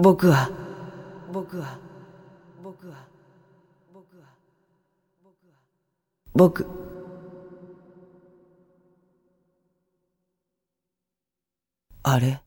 僕は、僕。は、僕。は、僕。は、僕。は、僕、あれ